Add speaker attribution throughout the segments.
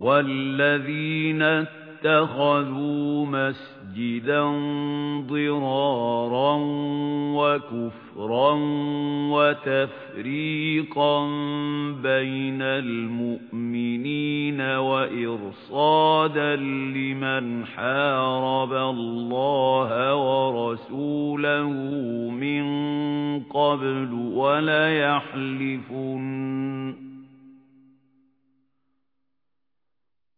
Speaker 1: وَالَّذِينَ اتَّخَذُوا مَسْجِدًا ضِرَارًا وَكُفْرًا وَتَفْرِيقًا بَيْنَ الْمُؤْمِنِينَ وَإِرْصَادًا لِمَنْ حَارَبَ اللَّهَ وَرَسُولَهُ مِنْ قَبْلُ وَلَيَحْلِفُنَّ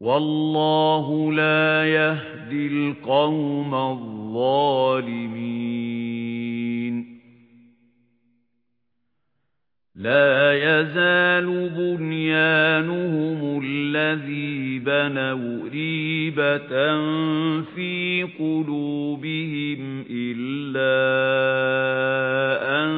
Speaker 1: وَاللَّهُ لَا يَهْدِي الْقَوْمَ الظَّالِمِينَ. لَا يَزَالُ بُنْيَانُهُمُ الَّذِي بَنَوْا رِيبَةً فِي قُلُوبِهِمْ إِلَّا أَن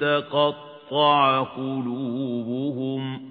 Speaker 1: تَقَطَّعَ قُلُوبُهُمْ.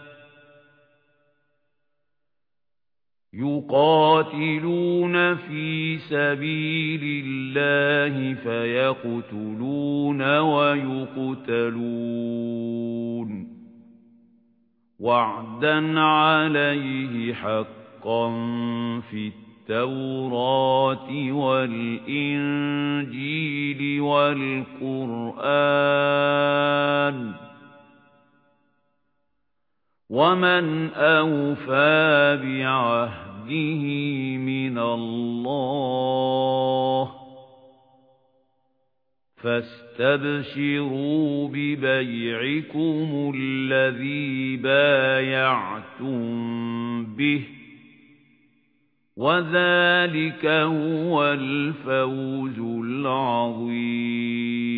Speaker 1: يُقَاتِلُونَ فِي سَبِيلِ اللَّهِ فَيَقْتُلُونَ وَيُقْتَلُونَ. وَعْدًا عَلَيْهِ حَقًّا فِي التَّوْرَاةِ وَالْإِنْجِيلِ وَالْقُرْآنِ. وَمَنْ أَوْفَى بِعَهْدِهِ مِنَ اللَّهِ فَاسْتَبْشِرُوا بِبَيْعِكُمُ الَّذِي بَايَعْتُمْ بِهِ وَذَلِكَ هُوَ الْفَوْزُ الْعَظِيمُ